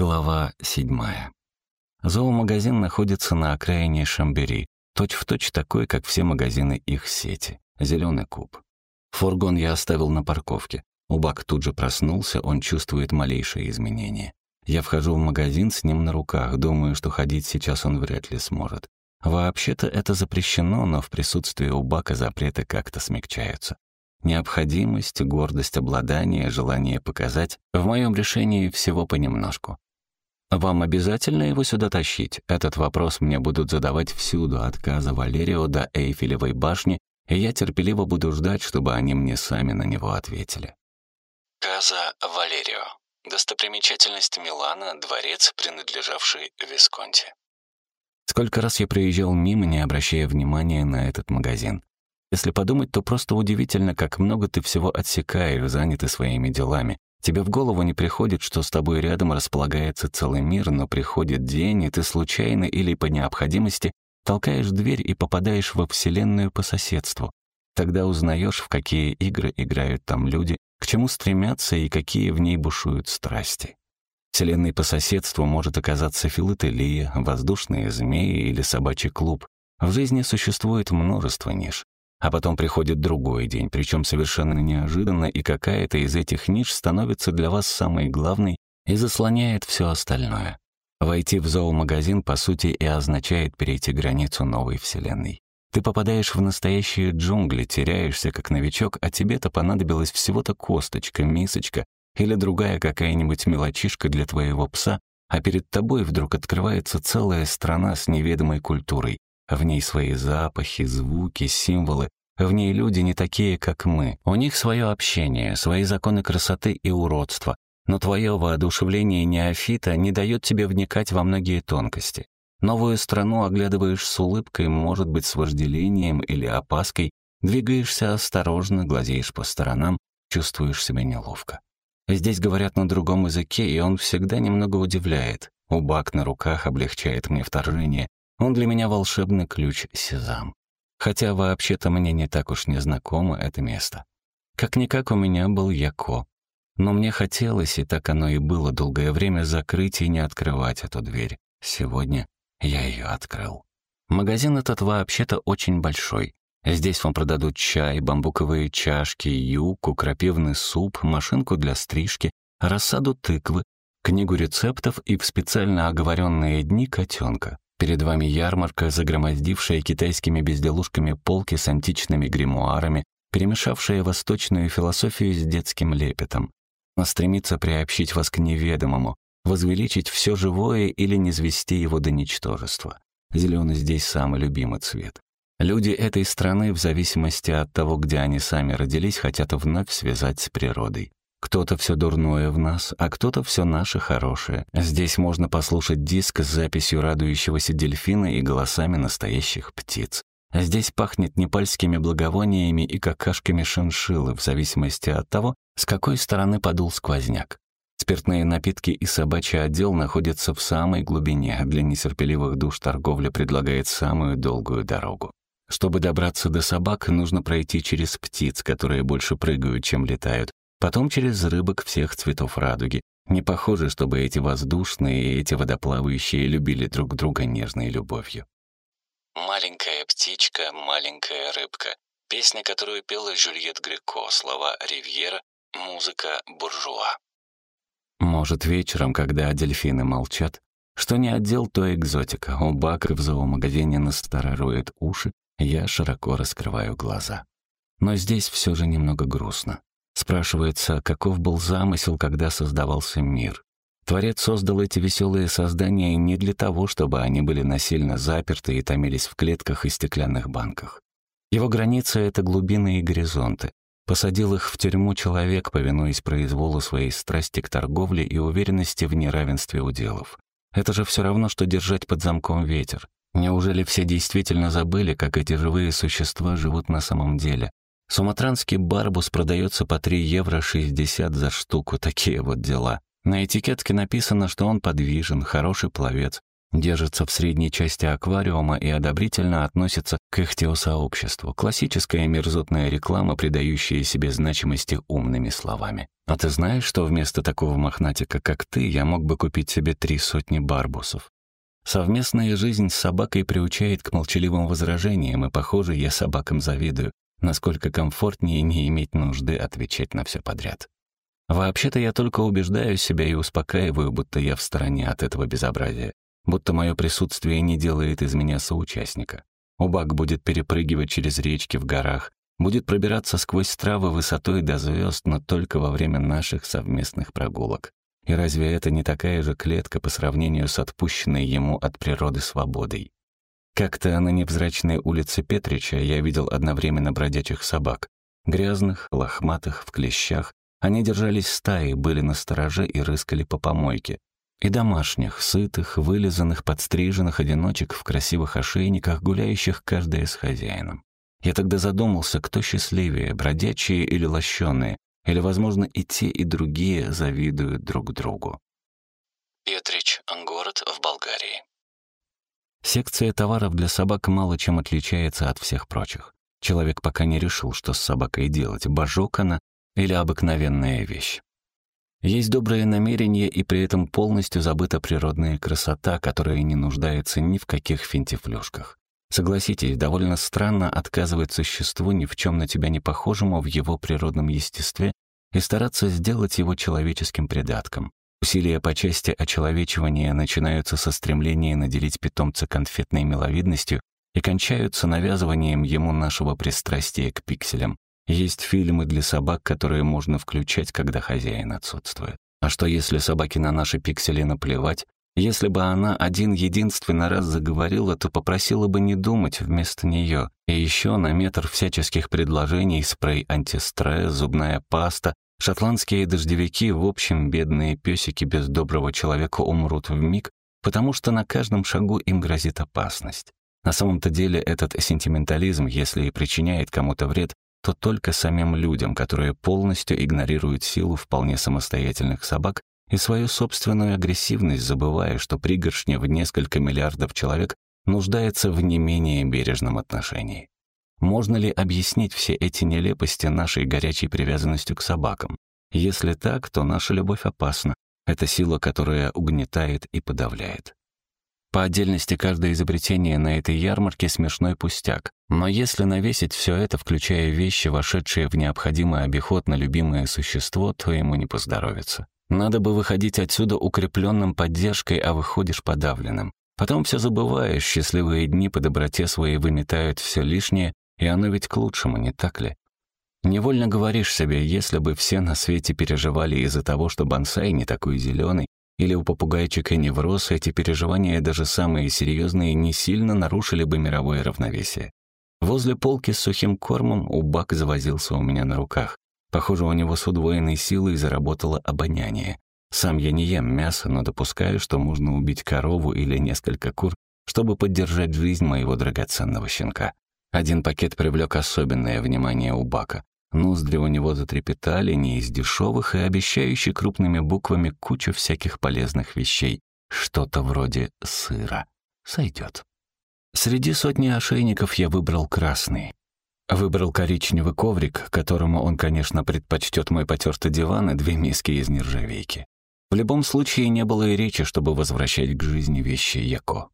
Глава седьмая. Зоомагазин находится на окраине Шамбери, точь-в-точь такой, как все магазины их сети. Зеленый куб. Фургон я оставил на парковке. Убак тут же проснулся, он чувствует малейшие изменения. Я вхожу в магазин с ним на руках, думаю, что ходить сейчас он вряд ли сможет. Вообще-то это запрещено, но в присутствии Убака запреты как-то смягчаются. Необходимость, гордость обладания, желание показать — в моем решении всего понемножку. Вам обязательно его сюда тащить? Этот вопрос мне будут задавать всюду, от Каза Валерио до Эйфелевой башни, и я терпеливо буду ждать, чтобы они мне сами на него ответили. Каза Валерио. Достопримечательность Милана, дворец, принадлежавший Висконти. Сколько раз я проезжал мимо, не обращая внимания на этот магазин. Если подумать, то просто удивительно, как много ты всего отсекаешь, занятый своими делами. Тебе в голову не приходит, что с тобой рядом располагается целый мир, но приходит день, и ты случайно или по необходимости толкаешь дверь и попадаешь во Вселенную по соседству. Тогда узнаешь, в какие игры играют там люди, к чему стремятся и какие в ней бушуют страсти. Вселенной по соседству может оказаться филателия, воздушные змеи или собачий клуб. В жизни существует множество ниш. А потом приходит другой день, причем совершенно неожиданно, и какая-то из этих ниш становится для вас самой главной и заслоняет все остальное. Войти в зоомагазин, по сути, и означает перейти границу новой вселенной. Ты попадаешь в настоящие джунгли, теряешься как новичок, а тебе-то понадобилась всего-то косточка, мисочка или другая какая-нибудь мелочишка для твоего пса, а перед тобой вдруг открывается целая страна с неведомой культурой, в ней свои запахи, звуки, символы. В ней люди не такие, как мы. У них свое общение, свои законы красоты и уродства. Но твое воодушевление неофита не дает тебе вникать во многие тонкости. Новую страну оглядываешь с улыбкой, может быть, с вожделением или опаской, двигаешься осторожно, глазеешь по сторонам, чувствуешь себя неловко. Здесь говорят на другом языке, и он всегда немного удивляет. Убак на руках облегчает мне вторжение, он для меня волшебный ключ Сезам. Хотя вообще-то мне не так уж не знакомо это место. Как-никак у меня был Яко. Но мне хотелось, и так оно и было долгое время, закрыть и не открывать эту дверь. Сегодня я ее открыл. Магазин этот вообще-то очень большой. Здесь вам продадут чай, бамбуковые чашки, юку, крапивный суп, машинку для стрижки, рассаду тыквы, книгу рецептов и в специально оговоренные дни котенка. Перед вами ярмарка, загромоздившая китайскими безделушками полки с античными гримуарами, перемешавшая восточную философию с детским лепетом. Она стремится приобщить вас к неведомому, возвеличить все живое или низвести его до ничтожества. Зеленый здесь самый любимый цвет. Люди этой страны, в зависимости от того, где они сами родились, хотят вновь связать с природой. Кто-то все дурное в нас, а кто-то все наше хорошее. Здесь можно послушать диск с записью радующегося дельфина и голосами настоящих птиц. Здесь пахнет непальскими благовониями и какашками шиншиллы, в зависимости от того, с какой стороны подул сквозняк. Спиртные напитки и собачий отдел находятся в самой глубине, а для нетерпеливых душ торговля предлагает самую долгую дорогу. Чтобы добраться до собак, нужно пройти через птиц, которые больше прыгают, чем летают, потом через рыбок всех цветов радуги. Не похоже, чтобы эти воздушные и эти водоплавающие любили друг друга нежной любовью. «Маленькая птичка, маленькая рыбка» — песня, которую пела Жюльет Греко, слова Ривьера, музыка буржуа. Может, вечером, когда дельфины молчат, что не отдел, то экзотика. У Бака в зоомагазине насторорует уши, я широко раскрываю глаза. Но здесь все же немного грустно. Спрашивается, каков был замысел, когда создавался мир. Творец создал эти веселые создания не для того, чтобы они были насильно заперты и томились в клетках и стеклянных банках. Его границы — это глубины и горизонты. Посадил их в тюрьму человек, повинуясь произволу своей страсти к торговле и уверенности в неравенстве уделов. Это же все равно, что держать под замком ветер. Неужели все действительно забыли, как эти живые существа живут на самом деле? Суматранский барбус продается по 3 евро 60 за штуку, такие вот дела. На этикетке написано, что он подвижен, хороший пловец. держится в средней части аквариума и одобрительно относится к ихтиосообществу. Классическая мерзотная реклама, придающая себе значимости умными словами. А ты знаешь, что вместо такого мохнатика, как ты, я мог бы купить себе три сотни барбусов? Совместная жизнь с собакой приучает к молчаливым возражениям, и, похоже, я собакам завидую, насколько комфортнее не иметь нужды отвечать на все подряд. Вообще-то я только убеждаю себя и успокаиваю, будто я в стороне от этого безобразия будто мое присутствие не делает из меня соучастника. Убак будет перепрыгивать через речки в горах, будет пробираться сквозь травы высотой до звезд, но только во время наших совместных прогулок. И разве это не такая же клетка по сравнению с отпущенной ему от природы свободой? Как-то на невзрачной улице Петрича я видел одновременно бродячих собак. Грязных, лохматых, в клещах. Они держались стаи, были на стороже и рыскали по помойке, и домашних, сытых, вылизанных, подстриженных одиночек в красивых ошейниках, гуляющих каждая с хозяином. Я тогда задумался, кто счастливее, бродячие или лощеные, или, возможно, и те, и другие завидуют друг другу. Болгарии. Секция товаров для собак мало чем отличается от всех прочих. Человек пока не решил, что с собакой делать, божок она или обыкновенная вещь. Есть добрые намерения, и при этом полностью забыта природная красота, которая не нуждается ни в каких финтифлюшках. Согласитесь, довольно странно отказывать существу ни в чем на тебя не похожему в его природном естестве и стараться сделать его человеческим придатком. Усилия по части очеловечивания начинаются со стремления наделить питомца конфетной миловидностью и кончаются навязыванием ему нашего пристрастия к пикселям, есть фильмы для собак, которые можно включать, когда хозяин отсутствует. А что если собаке на наши пиксели наплевать? Если бы она один единственный раз заговорила, то попросила бы не думать вместо нее. И еще на метр всяческих предложений спрей антистресс, зубная паста, шотландские дождевики, в общем, бедные песики без доброго человека умрут в миг, потому что на каждом шагу им грозит опасность. На самом-то деле этот сентиментализм, если и причиняет кому-то вред, то только самим людям, которые полностью игнорируют силу вполне самостоятельных собак и свою собственную агрессивность, забывая, что пригоршня в несколько миллиардов человек нуждается в не менее бережном отношении. Можно ли объяснить все эти нелепости нашей горячей привязанностью к собакам? Если так, то наша любовь опасна. Это сила, которая угнетает и подавляет. По отдельности каждое изобретение на этой ярмарке смешной пустяк. Но если навесить все это, включая вещи, вошедшие в необходимый обиход на любимое существо, то ему не поздоровится. Надо бы выходить отсюда укрепленным поддержкой, а выходишь подавленным. Потом все забываешь, счастливые дни по доброте своей выметают все лишнее, и оно ведь к лучшему, не так ли? Невольно говоришь себе, если бы все на свете переживали из-за того, что бонсай не такой зеленый, или у попугайчика невроз, эти переживания, даже самые серьезные, не сильно нарушили бы мировое равновесие. Возле полки с сухим кормом Убак завозился у меня на руках. Похоже, у него с удвоенной силой заработало обоняние. Сам я не ем мясо, но допускаю, что можно убить корову или несколько кур, чтобы поддержать жизнь моего драгоценного щенка. Один пакет привлек особенное внимание Убака. Ноздри у него затрепетали не из дешевых и обещающие крупными буквами кучу всяких полезных вещей. Что-то вроде сыра. Сойдет. Среди сотни ошейников я выбрал красный. Выбрал коричневый коврик, которому он, конечно, предпочтет мой потертый диван и две миски из нержавейки. В любом случае не было и речи, чтобы возвращать к жизни вещи Яко.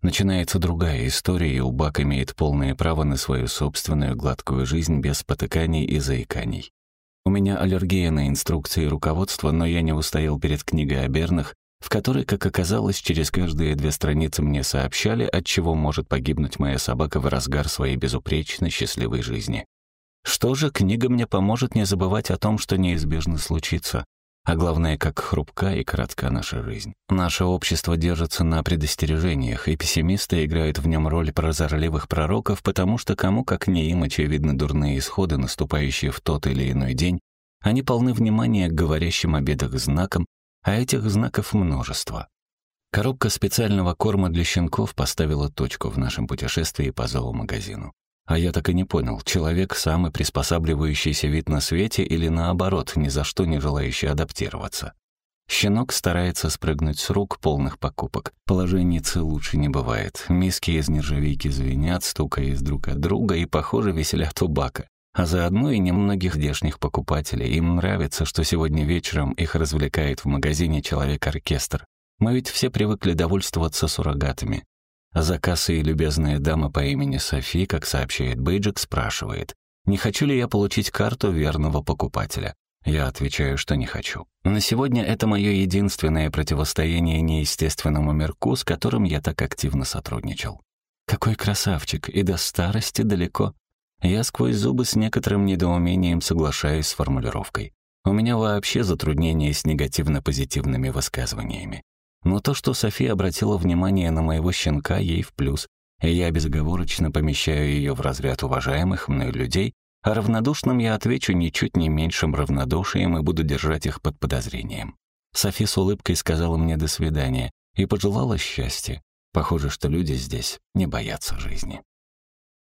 Начинается другая история, и Убак имеет полное право на свою собственную гладкую жизнь без потыканий и заиканий. У меня аллергия на инструкции и руководство, но я не устоял перед книгой о Бернах, в которой, как оказалось, через каждые две страницы мне сообщали, от чего может погибнуть моя собака в разгар своей безупречно счастливой жизни. Что же, книга мне поможет не забывать о том, что неизбежно случится, а главное, как хрупка и коротка наша жизнь. Наше общество держится на предостережениях, и пессимисты играют в нем роль прозорливых пророков, потому что кому как не им очевидны дурные исходы, наступающие в тот или иной день, они полны внимания к говорящим о бедах знакам, а этих знаков множество. Коробка специального корма для щенков поставила точку в нашем путешествии по зоомагазину. А я так и не понял, человек самый приспосабливающийся вид на свете или наоборот, ни за что не желающий адаптироваться. Щенок старается спрыгнуть с рук полных покупок. Положенницы лучше не бывает. Миски из нержавейки звенят, стукаясь друг от друга, и, похоже, веселят у бака. А заодно и немногих здешних покупателей. Им нравится, что сегодня вечером их развлекает в магазине человек-оркестр. Мы ведь все привыкли довольствоваться суррогатами. За кассой любезная дама по имени Софи, как сообщает Бейджик, спрашивает, не хочу ли я получить карту верного покупателя. Я отвечаю, что не хочу. На сегодня это мое единственное противостояние неестественному мирку, с которым я так активно сотрудничал. Какой красавчик, и до старости далеко. Я сквозь зубы с некоторым недоумением соглашаюсь с формулировкой. У меня вообще затруднение с негативно-позитивными высказываниями. Но то, что София обратила внимание на моего щенка, ей в плюс, и я безоговорочно помещаю ее в разряд уважаемых мной людей, а равнодушным я отвечу ничуть не меньшим равнодушием и буду держать их под подозрением. Софи с улыбкой сказала мне «до свидания» и пожелала счастья. Похоже, что люди здесь не боятся жизни.